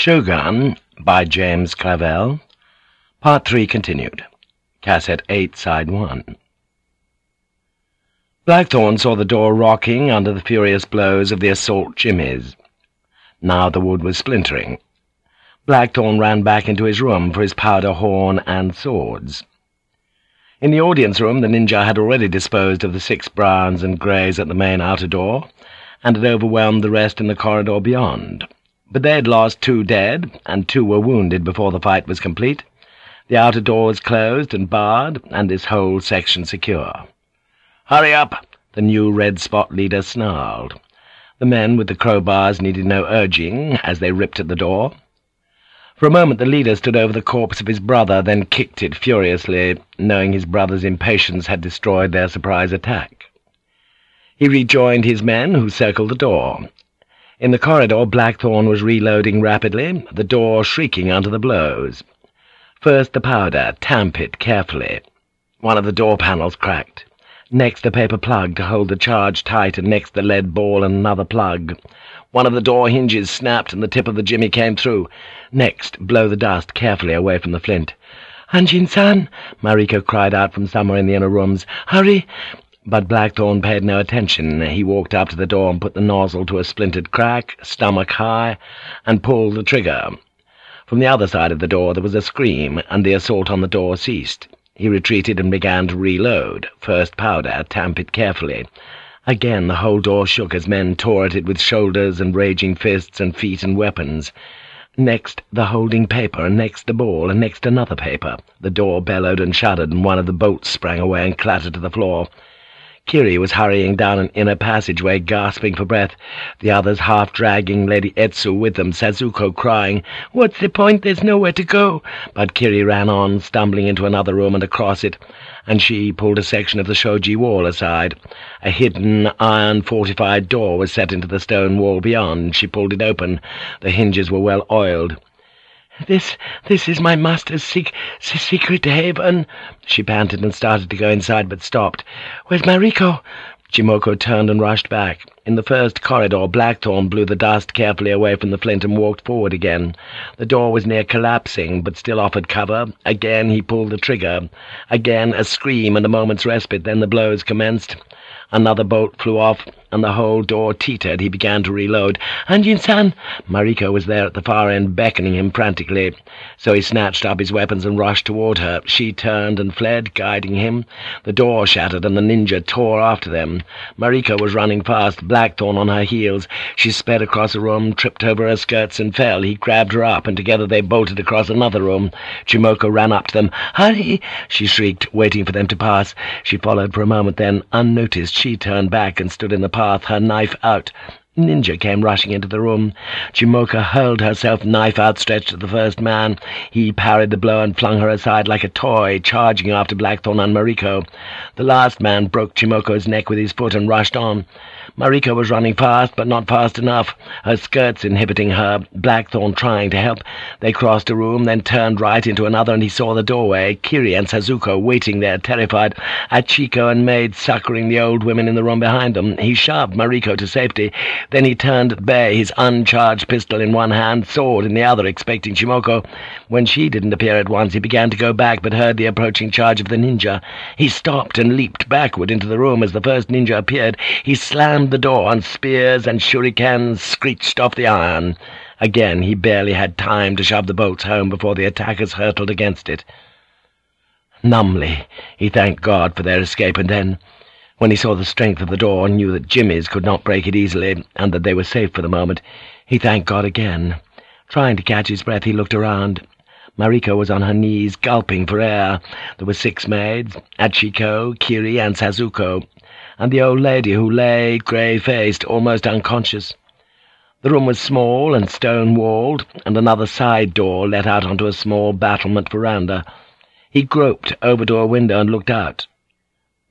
Shogun by James Clavell. Part 3 continued. Cassette 8, Side 1. Blackthorne saw the door rocking under the furious blows of the assault jimmies. Now the wood was splintering. Blackthorne ran back into his room for his powder horn and swords. In the audience room the ninja had already disposed of the six browns and greys at the main outer door, and had overwhelmed the rest in the corridor beyond. But they had lost two dead, and two were wounded before the fight was complete. The outer door was closed and barred, and this whole section secure. "'Hurry up!' the new red spot leader snarled. The men with the crowbars needed no urging as they ripped at the door. For a moment the leader stood over the corpse of his brother, then kicked it furiously, knowing his brother's impatience had destroyed their surprise attack. He rejoined his men, who circled the door. In the corridor Blackthorne was reloading rapidly, the door shrieking under the blows. First the powder, tamp it carefully. One of the door panels cracked. Next the paper plug to hold the charge tight, and next the lead ball and another plug. One of the door hinges snapped and the tip of the jimmy came through. Next, blow the dust carefully away from the flint. "'Anjin-san!' Mariko cried out from somewhere in the inner rooms. "'Hurry!' But Blackthorne paid no attention. He walked up to the door and put the nozzle to a splintered crack, stomach high, and pulled the trigger. From the other side of the door there was a scream, and the assault on the door ceased. He retreated and began to reload. First powder, tamp it carefully. Again the whole door shook as men tore at it with shoulders and raging fists and feet and weapons. Next the holding paper, and next the ball, and next another paper. The door bellowed and shuddered, and one of the bolts sprang away and clattered to the floor. Kiri was hurrying down an inner passageway, gasping for breath, the others half dragging Lady Etsu with them, Sazuko crying, "'What's the point? There's nowhere to go!' But Kiri ran on, stumbling into another room and across it, and she pulled a section of the shoji wall aside. A hidden, iron-fortified door was set into the stone wall beyond. She pulled it open. The hinges were well oiled. "'This, this is my master's sec secret haven,' she panted and started to go inside, but stopped. "'Where's Mariko?' Chimmoko turned and rushed back. In the first corridor, Blackthorne blew the dust carefully away from the flint and walked forward again. The door was near collapsing, but still offered cover. Again he pulled the trigger. Again a scream and a moment's respite, then the blows commenced. Another bolt flew off, and the whole door teetered. He began to reload. "'Anjin-san!' Mariko was there at the far end, beckoning him frantically. So he snatched up his weapons and rushed toward her. She turned and fled, guiding him. The door shattered, and the ninja tore after them. Mariko was running fast, Blackthorne on her heels. She sped across a room, tripped over her skirts, and fell. He grabbed her up, and together they bolted across another room. Chimmoko ran up to them. "'Hurry!' she shrieked, waiting for them to pass. She followed for a moment, then, unnoticed, she turned back and stood in the path, her knife out. Ninja came rushing into the room. Chimmoko hurled herself, knife outstretched at the first man. He parried the blow and flung her aside like a toy, charging after Blackthorne and Mariko. The last man broke Chimmoko's neck with his foot and rushed on. Mariko was running fast, but not fast enough, her skirts inhibiting her, Blackthorne trying to help. They crossed a room, then turned right into another, and he saw the doorway, Kiri and Sazuko waiting there, terrified, Achiko and Maid succouring the old women in the room behind them. He shoved Mariko to safety. Then he turned at bay, his uncharged pistol in one hand, sword in the other, expecting Chimmoko. When she didn't appear at once, he began to go back, but heard the approaching charge of the ninja. He stopped and leaped backward into the room as the first ninja appeared. He slammed the door, and spears and shurikens screeched off the iron. Again he barely had time to shove the bolts home before the attackers hurtled against it. Numbly he thanked God for their escape, and then, when he saw the strength of the door and knew that Jimmy's could not break it easily, and that they were safe for the moment, he thanked God again. Trying to catch his breath, he looked around. Mariko was on her knees, gulping for air. There were six maids, Achiko, Kiri, and Sazuko, and the old lady who lay, grey-faced, almost unconscious. The room was small and stone-walled, and another side door let out onto a small battlement veranda. He groped over to a window and looked out.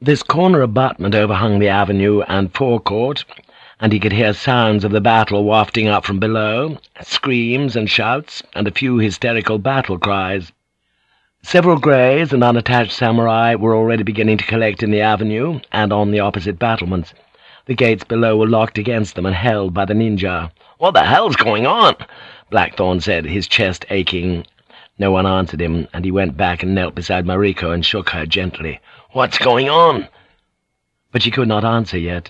This corner abutment overhung the avenue and forecourt, and he could hear sounds of the battle wafting up from below, screams and shouts, and a few hysterical battle cries. Several greys and unattached samurai were already beginning to collect in the avenue and on the opposite battlements. The gates below were locked against them and held by the ninja. "'What the hell's going on?' Blackthorne said, his chest aching. No one answered him, and he went back and knelt beside Mariko and shook her gently. "'What's going on?' But she could not answer yet.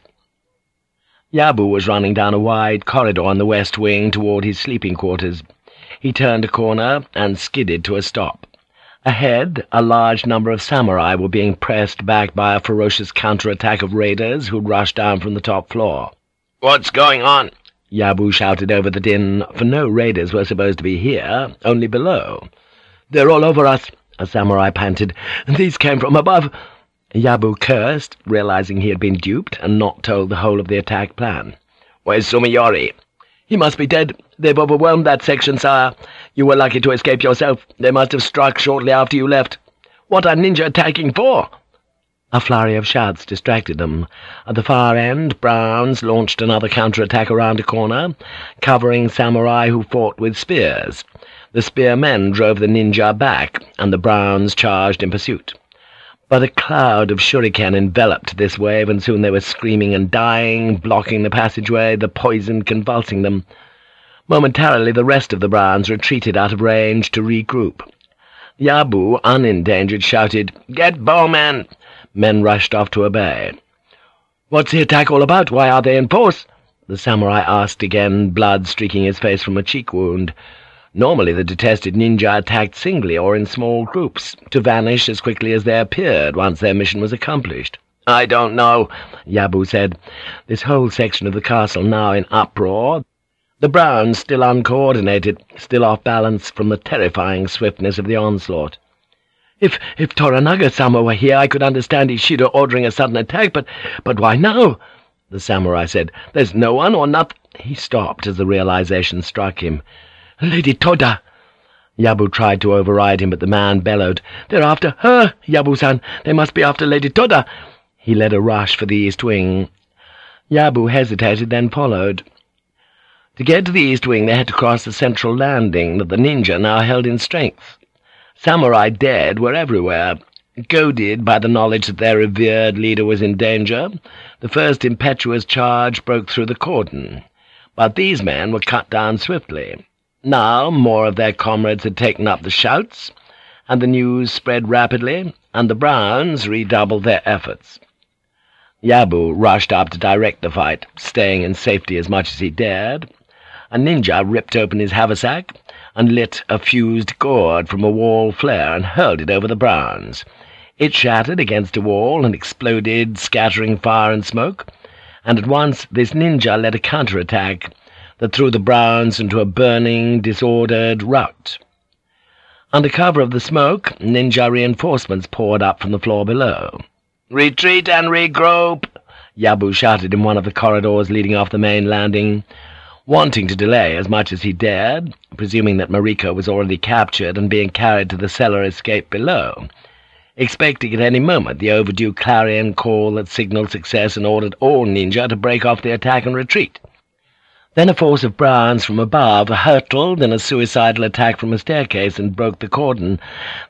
Yabu was running down a wide corridor in the west wing toward his sleeping quarters. He turned a corner and skidded to a stop. Ahead, a large number of samurai were being pressed back by a ferocious counterattack of raiders who'd rushed down from the top floor. "'What's going on?' Yabu shouted over the din, for no raiders were supposed to be here, only below. "'They're all over us,' a samurai panted. "'These came from above.' Yabu cursed, realizing he had been duped and not told the whole of the attack plan. "'Where's Sumiyori?' "'He must be dead. They've overwhelmed that section, sire. You were lucky to escape yourself. They must have struck shortly after you left. What are ninja attacking for?' A flurry of shouts distracted them. At the far end, Browns launched another counterattack around a corner, covering samurai who fought with spears. The spearmen drove the ninja back, and the Browns charged in pursuit. But a cloud of shuriken enveloped this wave, and soon they were screaming and dying, blocking the passageway, the poison convulsing them. Momentarily the rest of the Browns retreated out of range to regroup. Yabu, unendangered, shouted, "'Get bowmen!' Men rushed off to obey. "'What's the attack all about? Why are they in force?' the samurai asked again, blood streaking his face from a cheek wound. Normally the detested ninja attacked singly or in small groups, to vanish as quickly as they appeared once their mission was accomplished. "'I don't know,' Yabu said. This whole section of the castle now in uproar, the Browns still uncoordinated, still off balance from the terrifying swiftness of the onslaught. If if Toranaga-sama were here, I could understand Ishido ordering a sudden attack, but but why now? The samurai said, There's no one or nothing. He stopped as the realization struck him. Lady Toda! Yabu tried to override him, but the man bellowed, They're after her, Yabu-san! They must be after Lady Toda! He led a rush for the east wing. Yabu hesitated, then followed. To get to the east wing they had to cross the central landing that the ninja now held in strength. Samurai dead were everywhere. Goaded by the knowledge that their revered leader was in danger, the first impetuous charge broke through the cordon. But these men were cut down swiftly. Now more of their comrades had taken up the shouts, and the news spread rapidly, and the Browns redoubled their efforts. Yabu rushed up to direct the fight, staying in safety as much as he dared. A ninja ripped open his haversack and lit a fused gourd from a wall flare and hurled it over the Browns. It shattered against a wall and exploded, scattering fire and smoke, and at once this ninja led a counterattack, that threw the Browns into a burning, disordered rout. Under cover of the smoke, ninja reinforcements poured up from the floor below. "'Retreat and regroup!' Yabu shouted in one of the corridors leading off the main landing, wanting to delay as much as he dared, presuming that Mariko was already captured and being carried to the cellar escape below, expecting at any moment the overdue clarion call that signaled success and ordered all ninja to break off the attack and retreat. Then a force of Browns from above hurtled in a suicidal attack from a staircase and broke the cordon.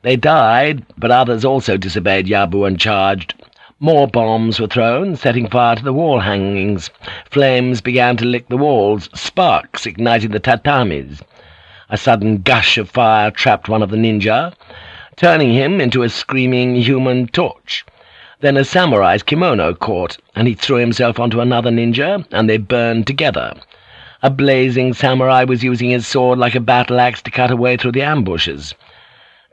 They died, but others also disobeyed Yabu and charged. More bombs were thrown, setting fire to the wall hangings. Flames began to lick the walls, sparks ignited the tatamis. A sudden gush of fire trapped one of the ninja, turning him into a screaming human torch. Then a samurai's kimono caught, and he threw himself onto another ninja, and they burned together. A blazing samurai was using his sword like a battle-axe to cut a way through the ambushes.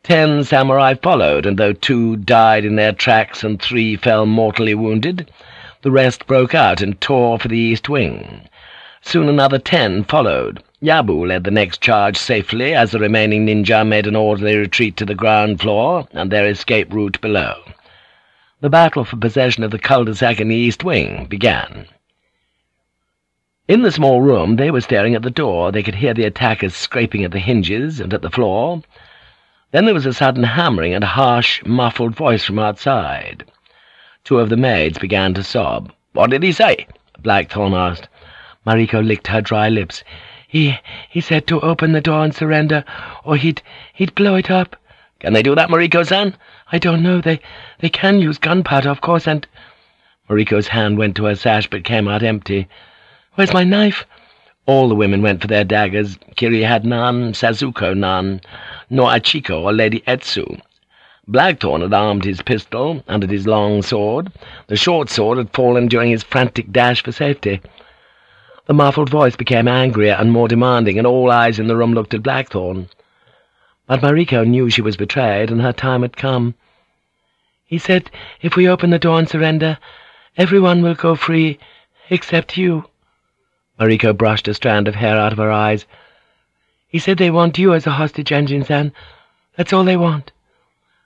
Ten samurai followed, and though two died in their tracks and three fell mortally wounded, the rest broke out and tore for the east wing. Soon another ten followed. Yabu led the next charge safely as the remaining ninja made an orderly retreat to the ground floor and their escape route below. The battle for possession of the cul-de-sac in the east wing began. In the small room they were staring at the door. They could hear the attackers scraping at the hinges and at the floor. Then there was a sudden hammering and a harsh, muffled voice from outside. Two of the maids began to sob. "'What did he say?' Blackthorne asked. Mariko licked her dry lips. "'He he said to open the door and surrender, or he'd he'd blow it up.' "'Can they do that, Mariko-san?' "'I don't know. They they can use gunpowder, of course, and—' Mariko's hand went to her sash but came out empty. Where's my knife? All the women went for their daggers. Kiri had none, Sazuko none, nor Achiko or Lady Etsu. Blackthorne had armed his pistol under his long sword. The short sword had fallen during his frantic dash for safety. The muffled voice became angrier and more demanding, and all eyes in the room looked at Blackthorne. But Mariko knew she was betrayed, and her time had come. He said, if we open the door and surrender, everyone will go free, except you. Mariko brushed a strand of hair out of her eyes. He said they want you as a hostage, Anjin-san. That's all they want.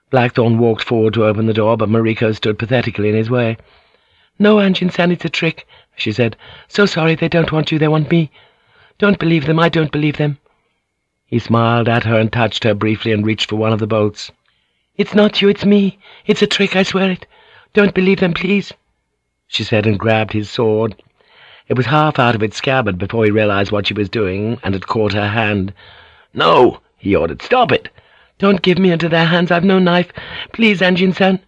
Blackthorne walked forward to open the door, but Mariko stood pathetically in his way. "'No, Anjin-san, it's a trick,' she said. "'So sorry, they don't want you, they want me. Don't believe them, I don't believe them.' He smiled at her and touched her briefly and reached for one of the bolts. "'It's not you, it's me. It's a trick, I swear it. Don't believe them, please,' she said and grabbed his sword. It was half out of its scabbard before he realized what she was doing and had caught her hand. "'No!' he ordered. "'Stop it!' Don't give me into their hands. I've no knife. Please, Anjin-san.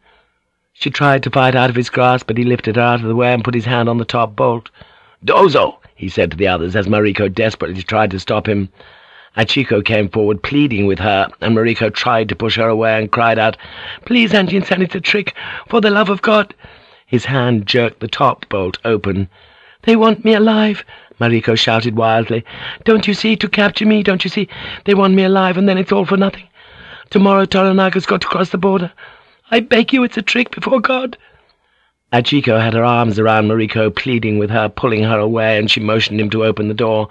She tried to fight out of his grasp, but he lifted her out of the way and put his hand on the top bolt. Dozo, he said to the others, as Mariko desperately tried to stop him. Achiko came forward, pleading with her, and Mariko tried to push her away and cried out, Please, Anjin-san, it's a trick. For the love of God. His hand jerked the top bolt open. They want me alive. Mariko shouted wildly. Don't you see? To capture me, don't you see? They want me alive, and then it's all for nothing. Tomorrow Toranaga's got to cross the border. I beg you, it's a trick before God. Achiko had her arms around Mariko, pleading with her, pulling her away, and she motioned him to open the door.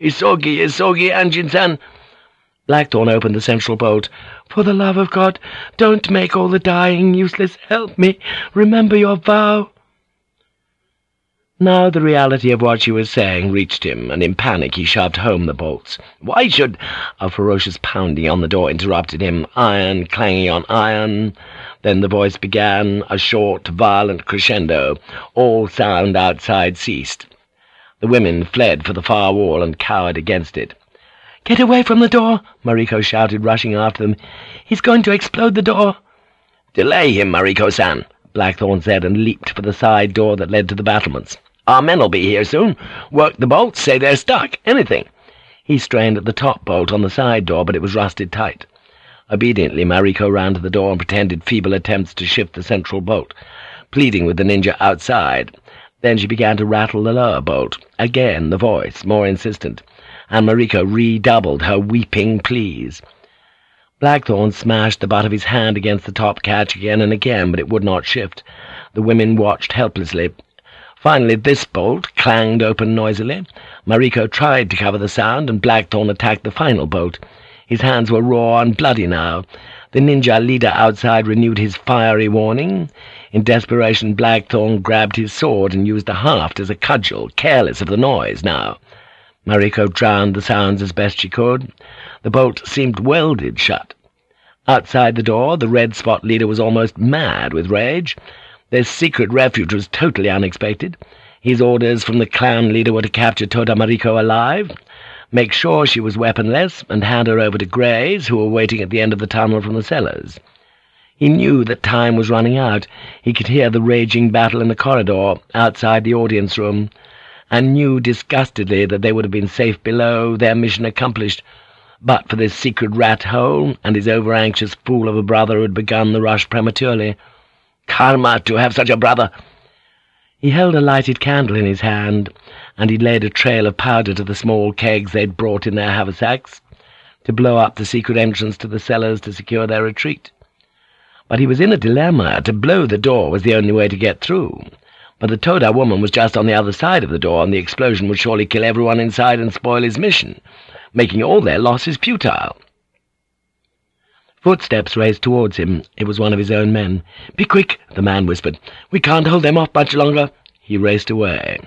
Isogi, Isogi, Anjin-san! Blackthorne opened the central bolt. For the love of God, don't make all the dying useless. Help me. Remember your vow. Now the reality of what she was saying reached him, and in panic he shoved home the bolts. Why should... A ferocious pounding on the door interrupted him, iron clanging on iron. Then the voice began, a short, violent crescendo. All sound outside ceased. The women fled for the far wall and cowered against it. "'Get away from the door!' Mariko shouted, rushing after them. "'He's going to explode the door!' "'Delay him, Mariko-san!' Blackthorne said, and leaped for the side door that led to the battlements. Our men'll be here soon. Work the bolts, say they're stuck, anything. He strained at the top bolt on the side door, but it was rusted tight. Obediently, Mariko ran to the door and pretended feeble attempts to shift the central bolt, pleading with the ninja outside. Then she began to rattle the lower bolt. Again the voice, more insistent, and Mariko redoubled her weeping pleas. Blackthorne smashed the butt of his hand against the top catch again and again, but it would not shift. The women watched helplessly, Finally this bolt clanged open noisily. Mariko tried to cover the sound, and Blackthorne attacked the final bolt. His hands were raw and bloody now. The ninja leader outside renewed his fiery warning. In desperation, Blackthorne grabbed his sword and used the haft as a cudgel, careless of the noise now. Mariko drowned the sounds as best she could. The bolt seemed welded shut. Outside the door, the red spot leader was almost mad with rage. This secret refuge was totally unexpected. His orders from the clan leader were to capture Toda Mariko alive, make sure she was weaponless, and hand her over to Greys, who were waiting at the end of the tunnel from the cellars. He knew that time was running out. He could hear the raging battle in the corridor, outside the audience room, and knew disgustedly that they would have been safe below, their mission accomplished, but for this secret rat hole and his over-anxious fool of a brother who had begun the rush prematurely. Karma to have such a brother! He held a lighted candle in his hand, and he laid a trail of powder to the small kegs they'd brought in their haversacks, to blow up the secret entrance to the cellars to secure their retreat. But he was in a dilemma. To blow the door was the only way to get through. But the Toda woman was just on the other side of the door, and the explosion would surely kill everyone inside and spoil his mission, making all their losses futile. Footsteps raced towards him. It was one of his own men. "'Be quick!' the man whispered. "'We can't hold them off much longer.' He raced away.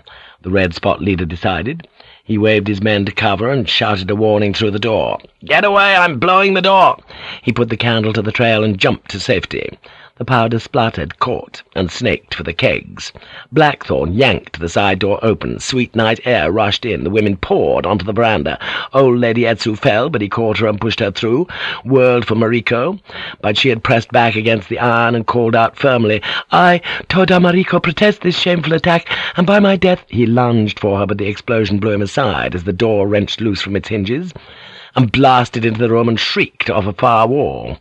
The red spot leader decided. He waved his men to cover and shouted a warning through the door. "'Get away! I'm blowing the door!' He put the candle to the trail and jumped to safety. The powder-splattered caught, and snaked for the kegs. Blackthorne yanked the side door open. Sweet night air rushed in. The women poured onto the veranda. Old Lady Etsu fell, but he caught her and pushed her through, whirled for Mariko, but she had pressed back against the iron and called out firmly, I, Toda Mariko, protest this shameful attack, and by my death— He lunged for her, but the explosion blew him aside as the door wrenched loose from its hinges, and blasted into the room and shrieked off a far wall.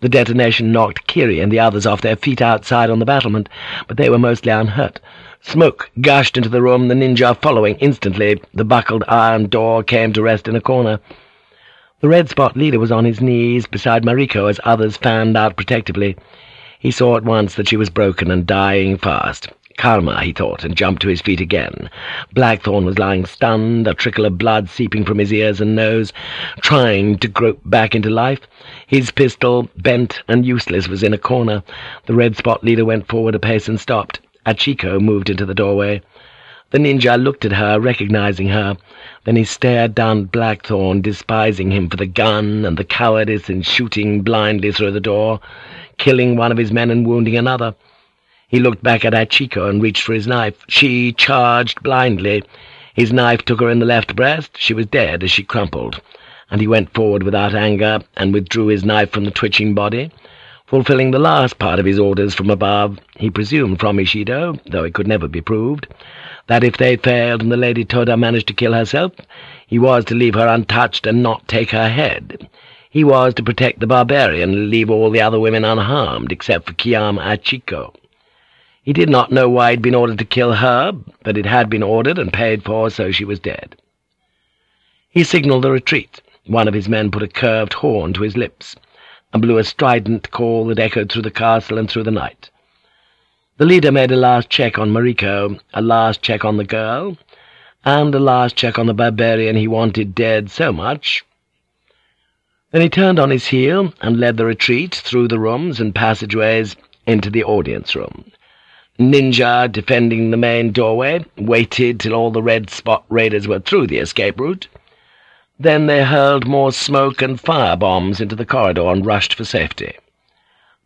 The detonation knocked Kiri and the others off their feet outside on the battlement, but they were mostly unhurt. Smoke gushed into the room, the ninja following instantly. The buckled iron door came to rest in a corner. The red spot leader was on his knees beside Mariko as others fanned out protectively. He saw at once that she was broken and dying fast. Karma, he thought, and jumped to his feet again. Blackthorne was lying stunned, a trickle of blood seeping from his ears and nose, trying to grope back into life. His pistol, bent and useless, was in a corner. The red spot leader went forward a pace and stopped. Achiko moved into the doorway. The ninja looked at her, recognizing her. Then he stared down Blackthorne, despising him for the gun and the cowardice in shooting blindly through the door, killing one of his men and wounding another. He looked back at Achiko and reached for his knife. She charged blindly. His knife took her in the left breast. She was dead as she crumpled. And he went forward without anger and withdrew his knife from the twitching body. Fulfilling the last part of his orders from above, he presumed from Ishido, though it could never be proved, that if they failed and the Lady Toda managed to kill herself, he was to leave her untouched and not take her head. He was to protect the barbarian and leave all the other women unharmed, except for Kiyama Achiko. He did not know why he'd been ordered to kill her, but it had been ordered and paid for, so she was dead. He signaled a retreat. One of his men put a curved horn to his lips, and blew a strident call that echoed through the castle and through the night. The leader made a last check on Mariko, a last check on the girl, and a last check on the barbarian he wanted dead so much. Then he turned on his heel and led the retreat through the rooms and passageways into the audience room. Ninja, defending the main doorway, waited till all the red spot raiders were through the escape route. Then they hurled more smoke and fire bombs into the corridor and rushed for safety.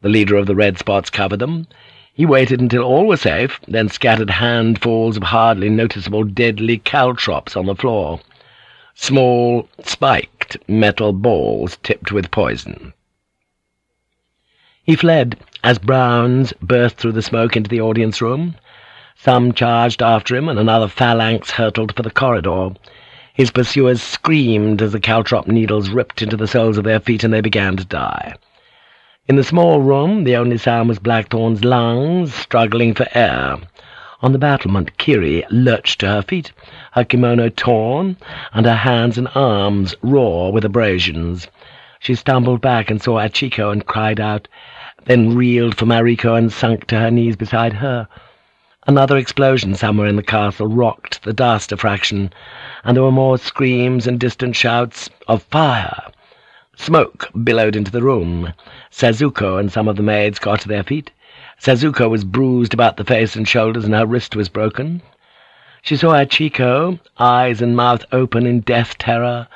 The leader of the red spots covered them. He waited until all were safe, then scattered handfuls of hardly noticeable deadly caltrops on the floor. Small, spiked metal balls tipped with poison. He fled as Browns burst through the smoke into the audience room. Some charged after him, and another phalanx hurtled for the corridor. His pursuers screamed as the caltrop needles ripped into the soles of their feet, and they began to die. In the small room, the only sound was Blackthorne's lungs struggling for air. On the battlement, Kiri lurched to her feet, her kimono torn, and her hands and arms raw with abrasions. She stumbled back and saw Achiko and cried out, then reeled for Mariko and sunk to her knees beside her. Another explosion somewhere in the castle rocked the dust a fraction, and there were more screams and distant shouts of fire. Smoke billowed into the room. Sazuko and some of the maids got to their feet. Sazuko was bruised about the face and shoulders, and her wrist was broken. She saw Achiko, eyes and mouth open in death terror,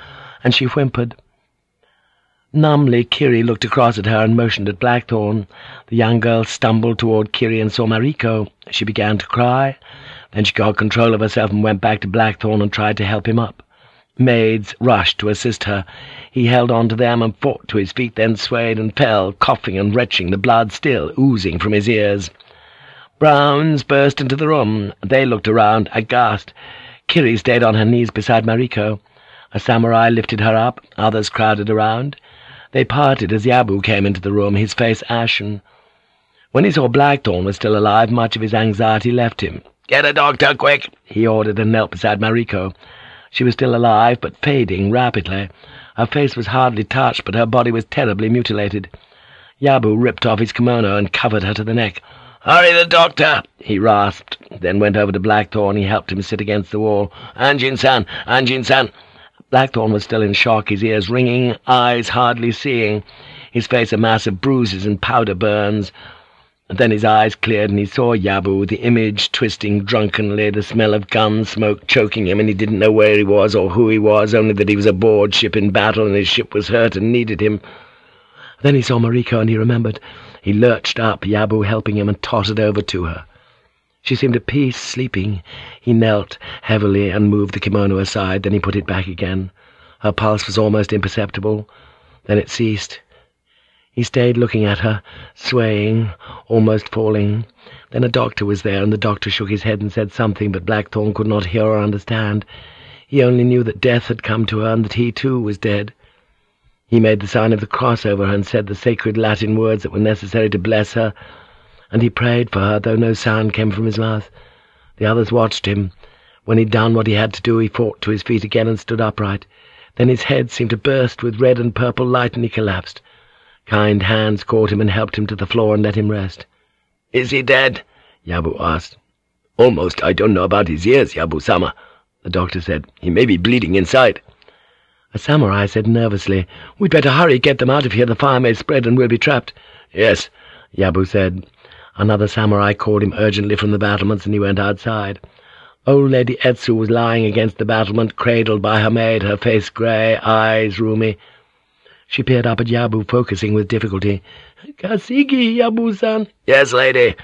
and she whimpered. Numbly, Kiri looked across at her and motioned at Blackthorne. The young girl stumbled toward Kiri and saw Mariko. She began to cry. Then she got control of herself and went back to Blackthorne and tried to help him up. Maids rushed to assist her. He held on to them and fought to his feet, then swayed and fell, coughing and retching, the blood still oozing from his ears. Browns burst into the room. They looked around, aghast. Kiri stayed on her knees beside Mariko. A samurai lifted her up, others crowded around. They parted as Yabu came into the room, his face ashen. When he saw Blackthorne was still alive, much of his anxiety left him. "'Get a doctor, quick!' he ordered and knelt beside Mariko. She was still alive, but fading rapidly. Her face was hardly touched, but her body was terribly mutilated. Yabu ripped off his kimono and covered her to the neck. "'Hurry the doctor!' he rasped, then went over to Blackthorne. He helped him sit against the wall. "'Anjin-san! Anjin-san!' Blackthorne was still in shock, his ears ringing, eyes hardly seeing, his face a mass of bruises and powder burns. then his eyes cleared, and he saw Yabu, the image twisting drunkenly, the smell of gun smoke choking him, and he didn't know where he was or who he was, only that he was aboard ship in battle, and his ship was hurt and needed him. Then he saw Mariko and he remembered. He lurched up, Yabu helping him, and tottered over to her. She seemed at peace, sleeping. He knelt heavily and moved the kimono aside, then he put it back again. Her pulse was almost imperceptible. Then it ceased. He stayed looking at her, swaying, almost falling. Then a doctor was there, and the doctor shook his head and said something, but Blackthorne could not hear or understand. He only knew that death had come to her and that he, too, was dead. He made the sign of the cross over her and said the sacred Latin words that were necessary to bless her, and he prayed for her, though no sound came from his mouth. The others watched him. When he'd done what he had to do, he fought to his feet again and stood upright. Then his head seemed to burst with red and purple light, and he collapsed. Kind hands caught him and helped him to the floor and let him rest. "'Is he dead?' Yabu asked. "'Almost. I don't know about his ears, Yabu-sama,' the doctor said. "'He may be bleeding inside.' A samurai said nervously, "'We'd better hurry, get them out of here. The fire may spread and we'll be trapped.' "'Yes,' Yabu said. Another samurai called him urgently from the battlements, and he went outside. Old Lady Etsu was lying against the battlement, cradled by her maid, her face grey, eyes rheumy. She peered up at Yabu, focusing with difficulty. "'Kasigi, Yabu-san.' "'Yes, lady.'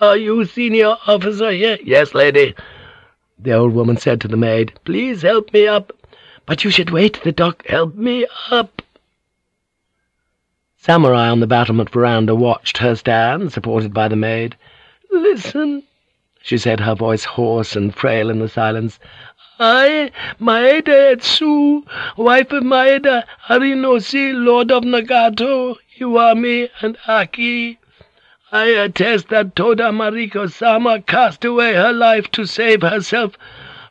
"'Are you senior officer here?' "'Yes, lady.' The old woman said to the maid, "'Please help me up.' "'But you should wait, the doc—' "'Help me up.' Samurai on the battlement veranda watched her stand, supported by the maid. "'Listen,' she said, her voice hoarse and frail in the silence. I, Maeda Etsu, wife of Maeda Harinoshi, lord of Nagato, Iwami, and Aki, I attest that Toda Mariko-sama cast away her life to save herself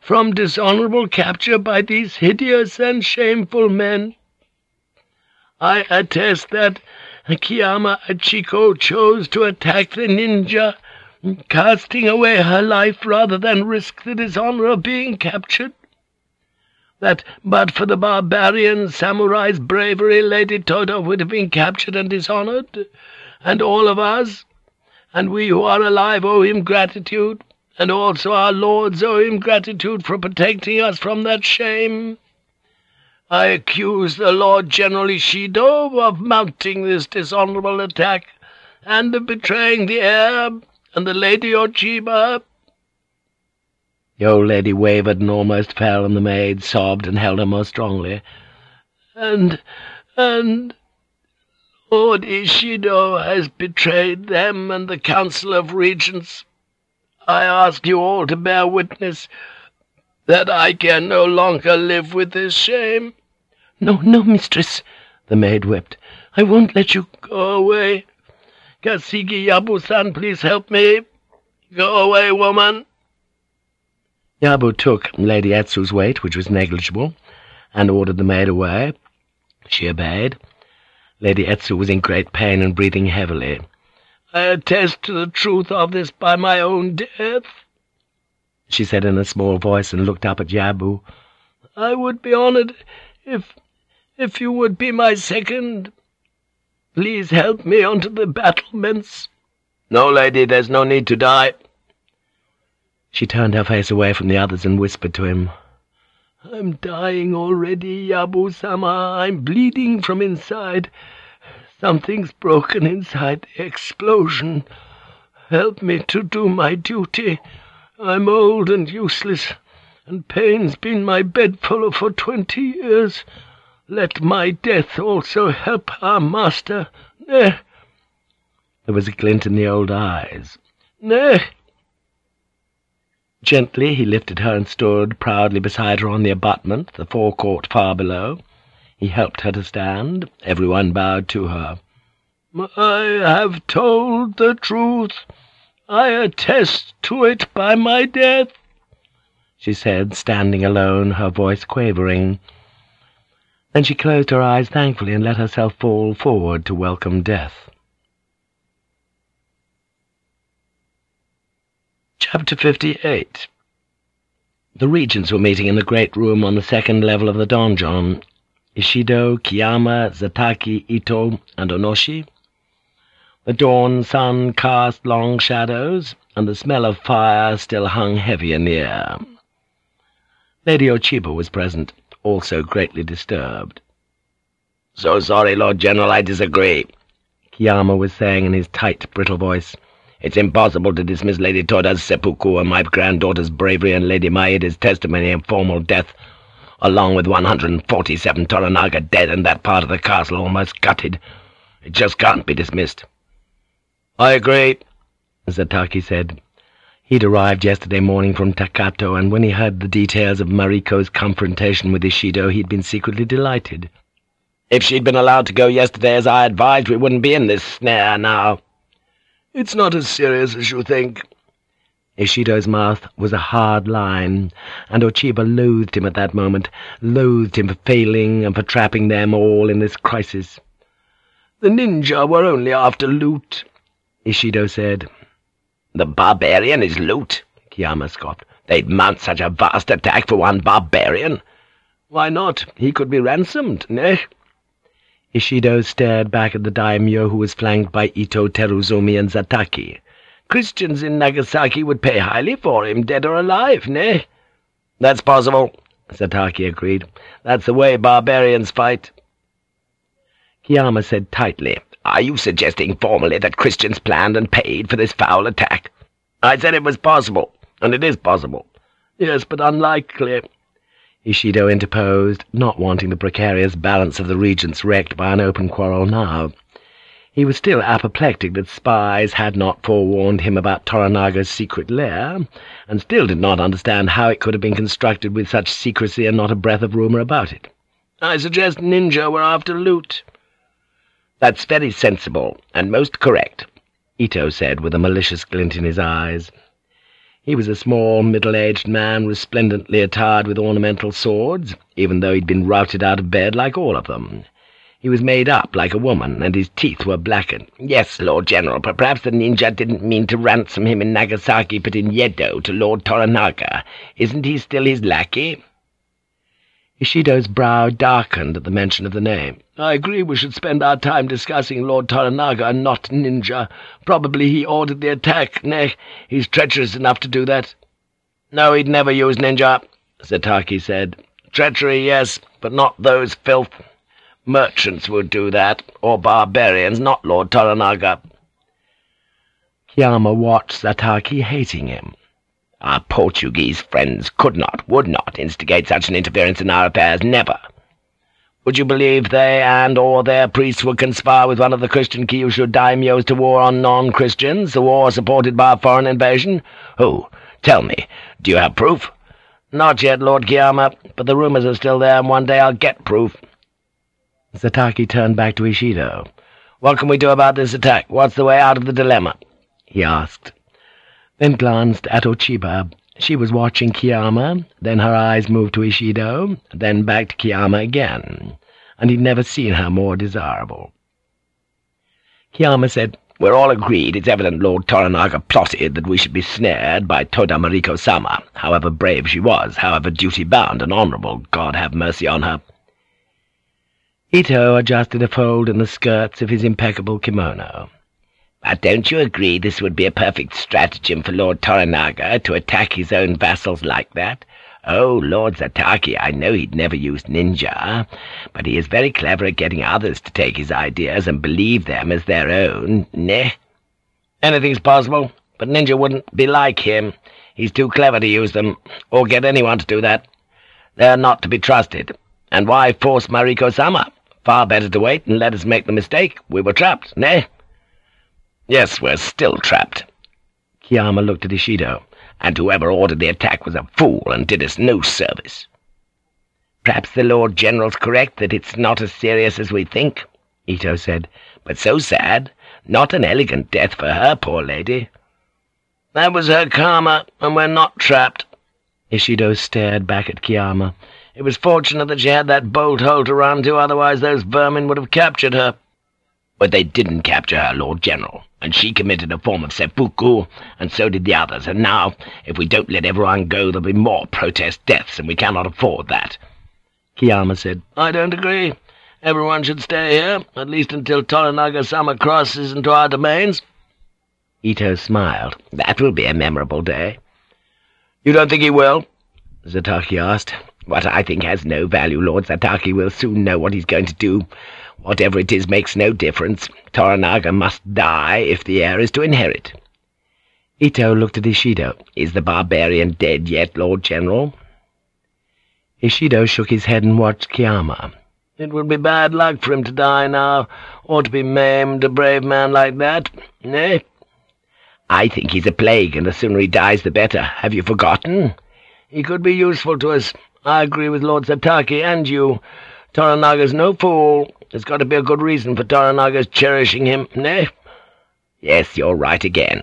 from dishonorable capture by these hideous and shameful men. I attest that Kiyama Achiko chose to attack the ninja, casting away her life rather than risk the dishonor of being captured. That but for the barbarian samurai's bravery, Lady Toda would have been captured and dishonored, and all of us, and we who are alive owe him gratitude, and also our lords owe him gratitude for protecting us from that shame. I accuse the Lord General Ishido of mounting this dishonorable attack, and of betraying the heir and the Lady Ochiba. The old lady wavered and almost fell, and the maid sobbed and held her more strongly. And, and, Lord Ishido has betrayed them and the Council of Regents. I ask you all to bear witness that I can no longer live with this shame. No, no, mistress, the maid wept. I won't let you go away. Kasigi Yabu-san, please help me. Go away, woman. Yabu took Lady Etsu's weight, which was negligible, and ordered the maid away. She obeyed. Lady Etsu was in great pain and breathing heavily. I attest to the truth of this by my own death, she said in a small voice, and looked up at Yabu. I would be honored if if you would be my second, please help me onto the battlements. No, lady, there's no need to die. She turned her face away from the others and whispered to him. I'm dying already, Yabu-sama. I'm bleeding from inside. Something's broken inside the explosion. Help me to do my duty. I'm old and useless, and pain's been my bedfellow for twenty years. Let my death also help our master. Nay. There was a glint in the old eyes. Nay. Gently he lifted her and stood proudly beside her on the abutment, the forecourt far below. He helped her to stand. Everyone bowed to her. I have told the truth. I attest to it by my death, she said, standing alone, her voice quavering. Then she closed her eyes thankfully and let herself fall forward to welcome death. Chapter 58 The regents were meeting in the great room on the second level of the donjon. Ishido, Kiyama, Zataki, Ito, and Onoshi. The dawn sun cast long shadows, and the smell of fire still hung heavy in the air. Lady Ochiba was present also greatly disturbed. So sorry, Lord General, I disagree. Kiyama was saying in his tight, brittle voice. It's impossible to dismiss Lady Toda's seppuku and my granddaughter's bravery and Lady Maeda's testimony and formal death, along with 147 Toranaga dead and that part of the castle almost gutted. It just can't be dismissed. I agree, Zataki said. He'd arrived yesterday morning from Takato, and when he heard the details of Mariko's confrontation with Ishido, he'd been secretly delighted. If she'd been allowed to go yesterday as I advised, we wouldn't be in this snare now. It's not as serious as you think. Ishido's mouth was a hard line, and Ochiba loathed him at that moment, loathed him for failing and for trapping them all in this crisis. The ninja were only after loot, Ishido said. The barbarian is loot, Kiyama scoffed. They'd mount such a vast attack for one barbarian. Why not? He could be ransomed, ne? Ishido stared back at the daimyo who was flanked by Ito, Teruzumi, and Zataki. Christians in Nagasaki would pay highly for him, dead or alive, ne? That's possible, Zataki agreed. That's the way barbarians fight. Kiyama said tightly, are you suggesting formally that Christians planned and paid for this foul attack? I said it was possible, and it is possible. Yes, but unlikely. Ishido interposed, not wanting the precarious balance of the regents wrecked by an open quarrel now. He was still apoplectic that spies had not forewarned him about Toranaga's secret lair, and still did not understand how it could have been constructed with such secrecy and not a breath of rumour about it. I suggest Ninja were after loot. That's very sensible, and most correct, Ito said with a malicious glint in his eyes. He was a small, middle-aged man, resplendently attired with ornamental swords, even though he'd been routed out of bed like all of them. He was made up like a woman, and his teeth were blackened. Yes, Lord General, but perhaps the ninja didn't mean to ransom him in Nagasaki, but in Yedo to Lord Toranaga. Isn't he still his lackey? Ishido's brow darkened at the mention of the name. I agree we should spend our time discussing Lord Toranaga and not Ninja. Probably he ordered the attack, nay, he's treacherous enough to do that. No, he'd never use Ninja, Zataki said. Treachery, yes, but not those filth. Merchants would do that, or barbarians, not Lord Toranaga. Kiyama watched Zataki, hating him. Our Portuguese friends could not, would not, instigate such an interference in our affairs, never. Would you believe they and or their priests would conspire with one of the Christian Kyushu daimyos to war on non-Christians, a war supported by a foreign invasion? Who? Tell me, do you have proof? Not yet, Lord Kiyama, but the rumors are still there, and one day I'll get proof. Zataki turned back to Ishido. What can we do about this attack? What's the way out of the dilemma? he asked then glanced at Ochiba. She was watching Kiyama, then her eyes moved to Ishido, then back to Kiyama again, and he'd never seen her more desirable. Kiyama said, We're all agreed it's evident Lord Toranaga plotted that we should be snared by Toda Mariko-sama, however brave she was, however duty-bound and honourable, God have mercy on her. Ito adjusted a fold in the skirts of his impeccable kimono. But don't you agree this would be a perfect stratagem for Lord Toranaga to attack his own vassals like that? Oh, Lord Zataki, I know he'd never used ninja, but he is very clever at getting others to take his ideas and believe them as their own, neh? Anything's possible, but ninja wouldn't be like him. He's too clever to use them, or get anyone to do that. They're not to be trusted. And why force Mariko-sama? Far better to wait and let us make the mistake. We were trapped, neh? Yes, we're still trapped. Kiyama looked at Ishido. And whoever ordered the attack was a fool and did us no service. Perhaps the Lord General's correct that it's not as serious as we think, Ito said, but so sad. Not an elegant death for her, poor lady. That was her karma, and we're not trapped. Ishido stared back at Kiyama. It was fortunate that she had that bolt hole to run to, otherwise those vermin would have captured her. But they didn't capture her, Lord General, and she committed a form of seppuku, and so did the others, and now, if we don't let everyone go, there'll be more protest deaths, and we cannot afford that. Kiyama said, I don't agree. Everyone should stay here, at least until Toranaga-sama crosses into our domains. Ito smiled. That will be a memorable day. You don't think he will? Zataki asked. What I think has no value, Lord Zataki will soon know what he's going to do. Whatever it is makes no difference. Toranaga must die if the heir is to inherit. Ito looked at Ishido. Is the barbarian dead yet, Lord General? Ishido shook his head and watched Kiyama. It would be bad luck for him to die now, or to be maimed, a brave man like that, eh? I think he's a plague, and the sooner he dies the better. Have you forgotten? He could be useful to us. I agree with Lord Zataki and you. Toranaga's no fool. There's got to be a good reason for Toranaga's cherishing him, eh? Yes, you're right again.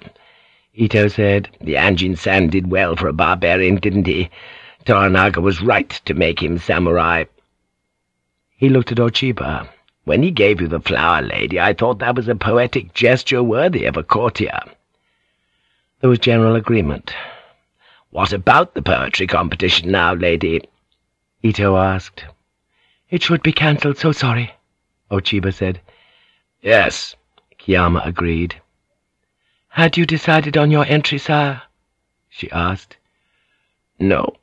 Ito said, The Anjin-san did well for a barbarian, didn't he? Toranaga was right to make him samurai. He looked at Ochiba. When he gave you the flower, lady, I thought that was a poetic gesture worthy of a courtier. There was general agreement. What about the poetry competition now, lady? Ito asked. It should be cancelled, so sorry, Ochiba said. Yes, Kiyama agreed. Had you decided on your entry, sire? she asked. No,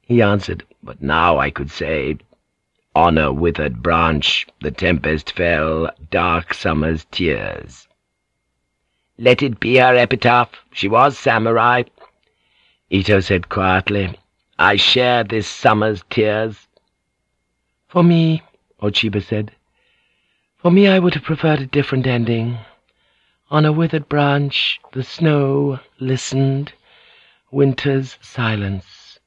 he answered, but now I could say, On a withered branch the tempest fell, dark summer's tears. Let it be her epitaph. She was samurai. Ito said quietly, I share this summer's tears. For me, Ochiba said, for me I would have preferred a different ending. On a withered branch the snow listened, winter's silence.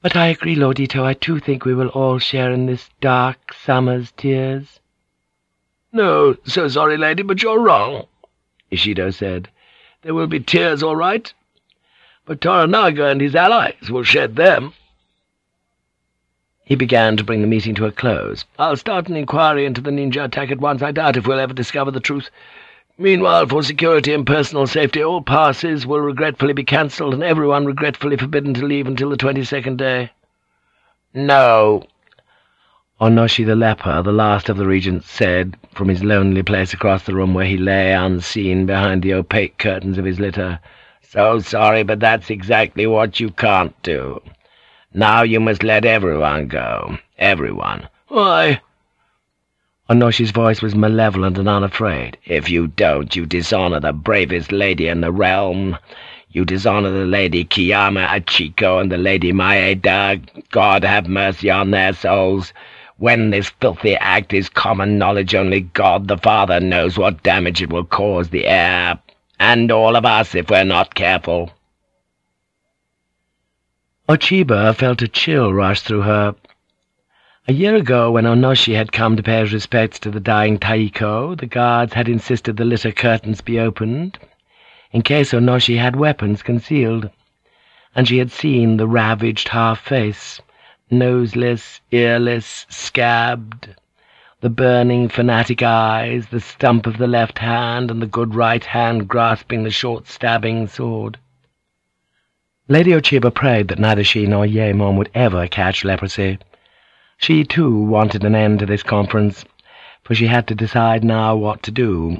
But I agree, Lord Ito, I too think we will all share in this dark summer's tears. No, so sorry, lady, but you're wrong, Ishido said. There will be tears, all right, but Toranaga and his allies will shed them. He began to bring the meeting to a close. I'll start an inquiry into the ninja attack at once. I doubt if we'll ever discover the truth. Meanwhile, for security and personal safety, all passes will regretfully be cancelled and everyone regretfully forbidden to leave until the twenty-second day. No. Onoshi the leper, the last of the regents, said, from his lonely place across the room where he lay unseen behind the opaque curtains of his litter. So sorry, but that's exactly what you can't do. Now you must let everyone go. Everyone. Why? Onoshi's voice was malevolent and unafraid. If you don't, you dishonor the bravest lady in the realm. You dishonor the Lady Kiyama Achiko and the Lady Maeda. God have mercy on their souls. When this filthy act is common knowledge, only God the Father knows what damage it will cause the heir, and all of us if we're not careful.' Ochiba felt a chill rush through her. A year ago, when Onoshi had come to pay his respects to the dying Taiko, the guards had insisted the litter curtains be opened, in case Onoshi had weapons concealed, and she had seen the ravaged half-face, noseless, earless, scabbed, the burning fanatic eyes, the stump of the left hand, and the good right hand grasping the short stabbing sword. Lady Ochiba prayed that neither she nor Yaemon would ever catch leprosy. She, too, wanted an end to this conference, for she had to decide now what to do.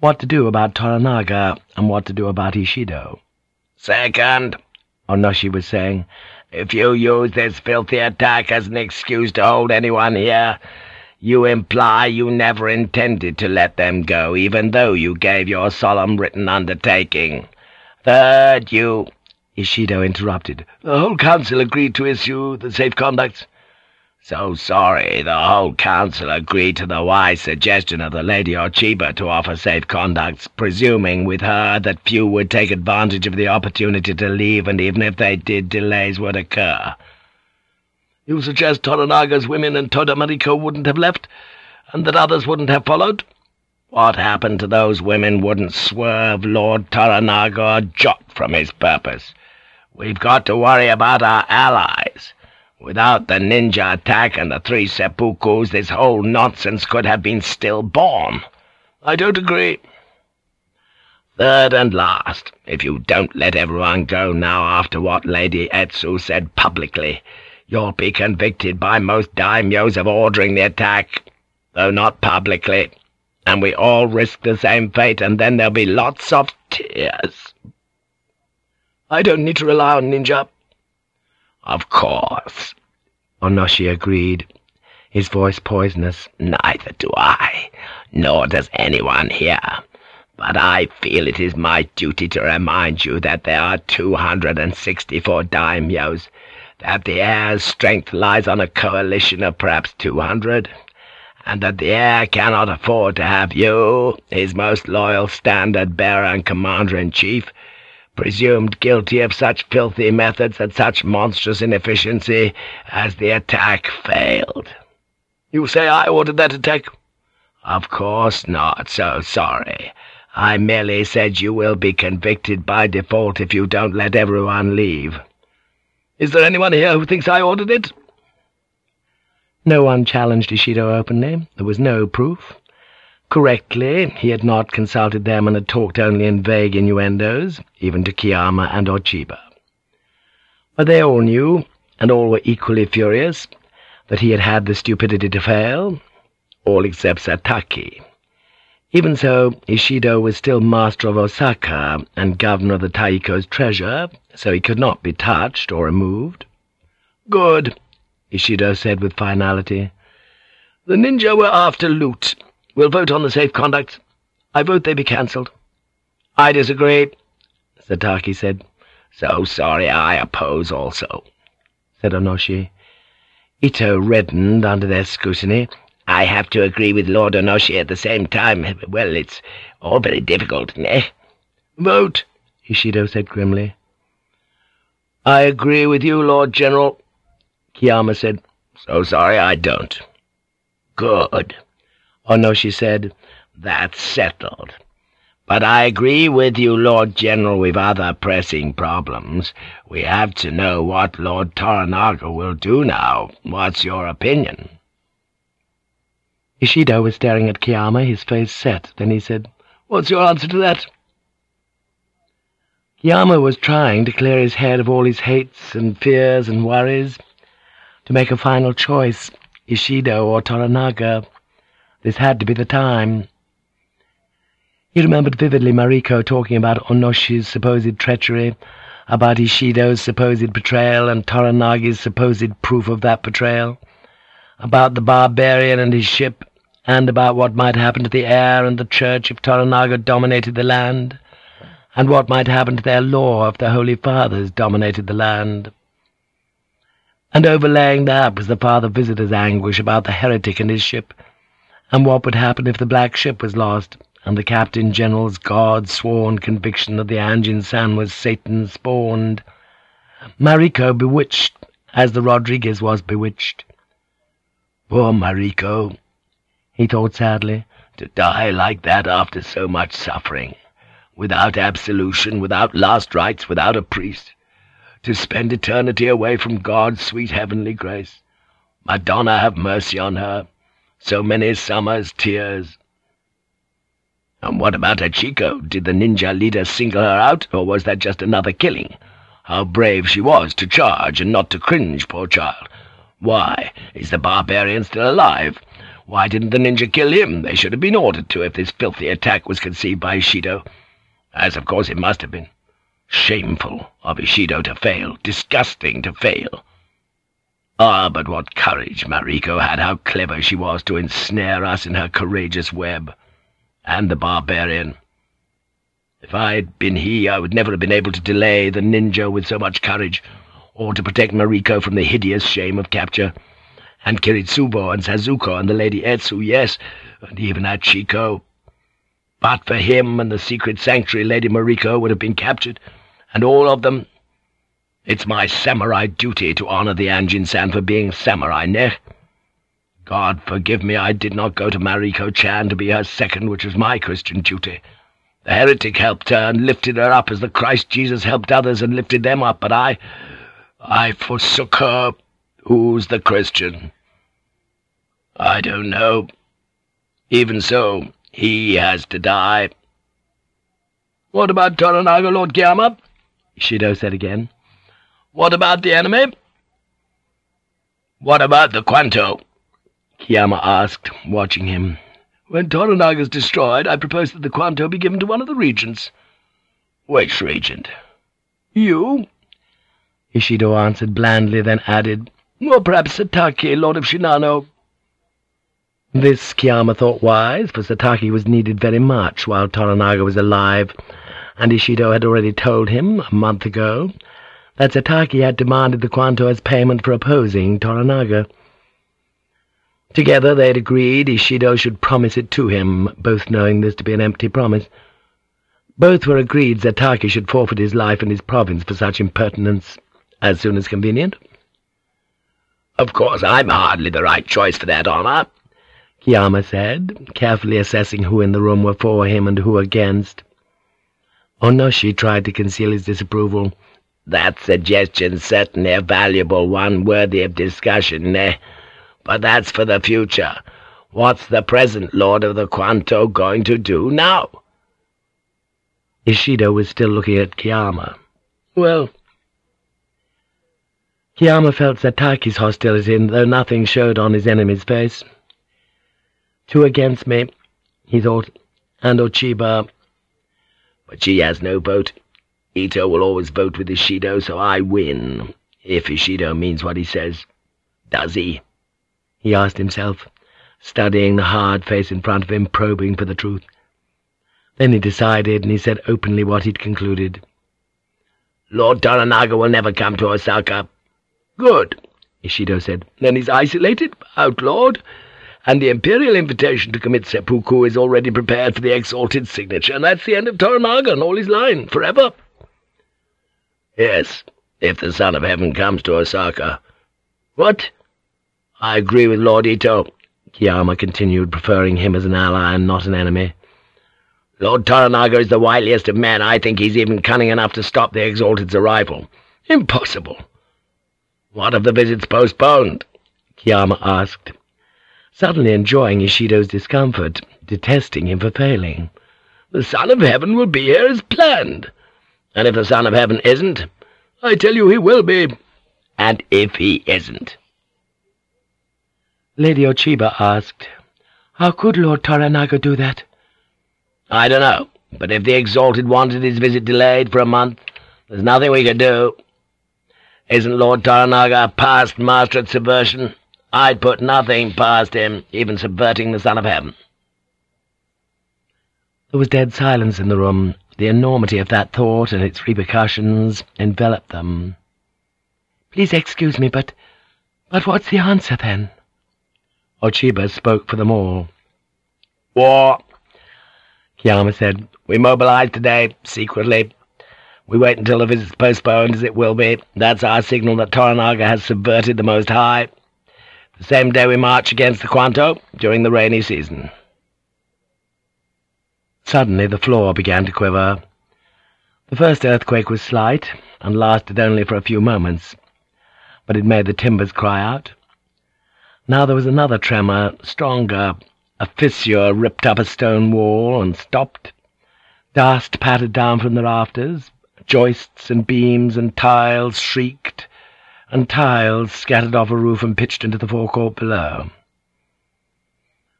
What to do about Toranaga, and what to do about Ishido. Second, oh, Onoshi was saying, if you use this filthy attack as an excuse to hold anyone here, you imply you never intended to let them go, even though you gave your solemn written undertaking. Third, you Ishido interrupted. The whole council agreed to issue the safe conducts. So sorry, the whole council agreed to the wise suggestion of the Lady Ochiba to offer safe conducts, presuming with her that few would take advantage of the opportunity to leave, and even if they did, delays would occur. You suggest Toranaga's women and Toda Mariko wouldn't have left, and that others wouldn't have followed? What happened to those women wouldn't swerve Lord Toranaga a jot from his purpose. We've got to worry about our allies. Without the ninja attack and the three seppukus, this whole nonsense could have been stillborn. I don't agree. Third and last, if you don't let everyone go now after what Lady Etsu said publicly, you'll be convicted by most daimyos of ordering the attack, though not publicly, and we all risk the same fate, and then there'll be lots of tears.' I don't need to rely on Ninja. Of course, Onoshi agreed. his voice poisonous. Neither do I, nor does anyone here. But I feel it is my duty to remind you that there are 264 daimyos, that the heir's strength lies on a coalition of perhaps 200, and that the heir cannot afford to have you, his most loyal standard-bearer and commander-in-chief, presumed guilty of such filthy methods and such monstrous inefficiency as the attack failed. You say I ordered that attack? Of course not, so sorry. I merely said you will be convicted by default if you don't let everyone leave. Is there anyone here who thinks I ordered it? No one challenged Ishido openly. There was no proof. Correctly, he had not consulted them and had talked only in vague innuendos, even to Kiyama and Ochiba. But they all knew, and all were equally furious, that he had had the stupidity to fail, all except Zataki. Even so, Ishido was still master of Osaka and governor of the Taiko's treasure, so he could not be touched or removed. Good, Ishido said with finality. The ninja were after loot. We'll vote on the safe conduct. I vote they be cancelled. I disagree, Zataki said. So sorry I oppose also, said Onoshi. Ito reddened under their scrutiny, I have to agree with Lord Onoshi at the same time. Well, it's all very difficult, eh? Vote, Ishido said grimly. I agree with you, Lord General, Kiyama said. So sorry I don't. Good. Oh, Onoshi said, That's settled. But I agree with you, Lord General, we've other pressing problems. We have to know what Lord Toranaga will do now. What's your opinion?' Ishido was staring at Kiyama, his face set. Then he said, "'What's your answer to that?' Kiyama was trying to clear his head of all his hates and fears and worries, to make a final choice, Ishido or Toranaga. This had to be the time. He remembered vividly Mariko talking about Onoshi's supposed treachery, about Ishido's supposed betrayal and Toranaga's supposed proof of that betrayal about the barbarian and his ship, and about what might happen to the heir and the church if Toranaga dominated the land, and what might happen to their law if the Holy Fathers dominated the land. And overlaying that was the Father Visitor's anguish about the heretic and his ship, and what would happen if the black ship was lost, and the Captain General's God-sworn conviction that the Anjin-san was Satan-spawned. Mariko bewitched, as the Rodrigues was bewitched. Poor Mariko, he thought sadly, to die like that after so much suffering, without absolution, without last rites, without a priest, to spend eternity away from God's sweet heavenly grace. Madonna have mercy on her, so many summers' tears. And what about Hachiko? Did the ninja leader single her out, or was that just another killing? How brave she was to charge and not to cringe, poor child. Why, is the barbarian still alive? Why didn't the ninja kill him? They should have been ordered to if this filthy attack was conceived by Ishido. As of course it must have been. Shameful of Ishido to fail, disgusting to fail. Ah, but what courage Mariko had, how clever she was to ensnare us in her courageous web. And the barbarian. If I had been he, I would never have been able to delay the ninja with so much courage, or to protect Mariko from the hideous shame of capture. And Kiritsubo and Sazuko and the Lady Etsu, yes, and even Hachiko. But for him and the secret sanctuary, Lady Mariko would have been captured, and all of them. It's my samurai duty to honor the Anjin-san for being samurai, ne? God forgive me, I did not go to Mariko-chan to be her second, which was my Christian duty. The heretic helped her and lifted her up as the Christ Jesus helped others and lifted them up, but I... I forsook her. Who's the Christian? I don't know. Even so, he has to die. What about Toranaga, Lord Kiyama? Ishido said again. What about the enemy? What about the Kwanto? Kiyama asked, watching him. When Toranaga is destroyed, I propose that the Kwanto be given to one of the regents. Which regent? You. Ishido answered blandly, then added, Or perhaps Zataki, Lord of Shinano. This Kiyama thought wise, for Zataki was needed very much while Toranaga was alive, and Ishido had already told him, a month ago, that Zataki had demanded the Kwanto as payment for opposing Toranaga. Together they had agreed Ishido should promise it to him, both knowing this to be an empty promise. Both were agreed Zataki should forfeit his life and his province for such impertinence, as soon as convenient. "'Of course I'm hardly the right choice for that honour,' Kiyama said, carefully assessing who in the room were for him and who against. Onoshi tried to conceal his disapproval. "'That suggestion's certainly a valuable one, worthy of discussion, eh? But that's for the future. What's the present Lord of the Kwanto going to do now?' Ishido was still looking at Kiyama. Well, Kiyama felt Zataki's hostility, though nothing showed on his enemy's face. Two against me, he thought, and Ochiba. But she has no vote. Ito will always vote with Ishido, so I win, if Ishido means what he says. Does he? He asked himself, studying the hard face in front of him, probing for the truth. Then he decided, and he said openly what he'd concluded. Lord Toranaga will never come to Osaka. Good, Ishido said. Then he's isolated, outlawed, and the imperial invitation to commit seppuku is already prepared for the exalted signature, and that's the end of Toranaga and all his line, forever. Yes, if the Son of Heaven comes to Osaka. What? I agree with Lord Ito, Kiyama continued, preferring him as an ally and not an enemy. Lord Toranaga is the wiliest of men. I think he's even cunning enough to stop the Exalted's arrival. Impossible. What of the visits postponed? Kiyama asked suddenly enjoying Ishido's discomfort, detesting him for failing. The Son of Heaven will be here as planned. And if the Son of Heaven isn't? I tell you he will be. And if he isn't? Lady Ochiba asked, How could Lord Toranaga do that? I don't know, but if the Exalted wanted his visit delayed for a month, there's nothing we could do. Isn't Lord Toranaga a past master at subversion? I'd put nothing past him, even subverting the Son of Heaven. There was dead silence in the room. The enormity of that thought and its repercussions enveloped them. "'Please excuse me, but... but what's the answer, then?' Ochiba spoke for them all. "'War,' Kiyama said. "'We mobilize today, secretly. We wait until the visit's postponed, as it will be. That's our signal that Toranaga has subverted the Most High. The same day we march against the Kwanto, during the rainy season.' Suddenly the floor began to quiver. The first earthquake was slight, and lasted only for a few moments, but it made the timbers cry out. Now there was another tremor, stronger. A fissure ripped up a stone wall and stopped. Dust pattered down from the rafters. Joists and beams and tiles shrieked, and tiles scattered off a roof and pitched into the forecourt below.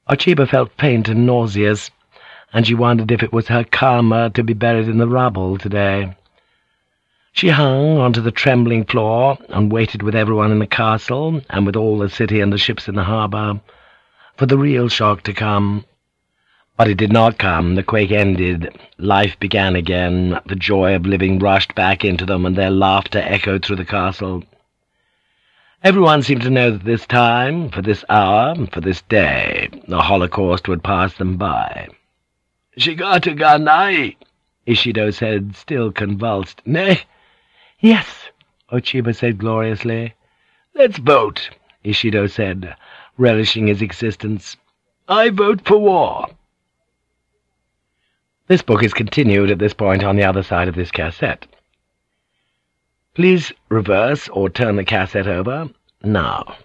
Ochiba felt faint and nauseous, and she wondered if it was her karma to be buried in the rubble today. She hung onto the trembling floor and waited with everyone in the castle, and with all the city and the ships in the harbour, for the real shock to come. But it did not come. The quake ended. Life began again. The joy of living rushed back into them, and their laughter echoed through the castle. Everyone seemed to know that this time, for this hour, for this day, the Holocaust would pass them by. "'Shigata ga nai,' Ishido said, still convulsed. "'Nay, yes,' Ochiba said gloriously. "'Let's vote,' Ishido said, relishing his existence. "'I vote for war.' This book is continued at this point on the other side of this cassette. Please reverse or turn the cassette over now.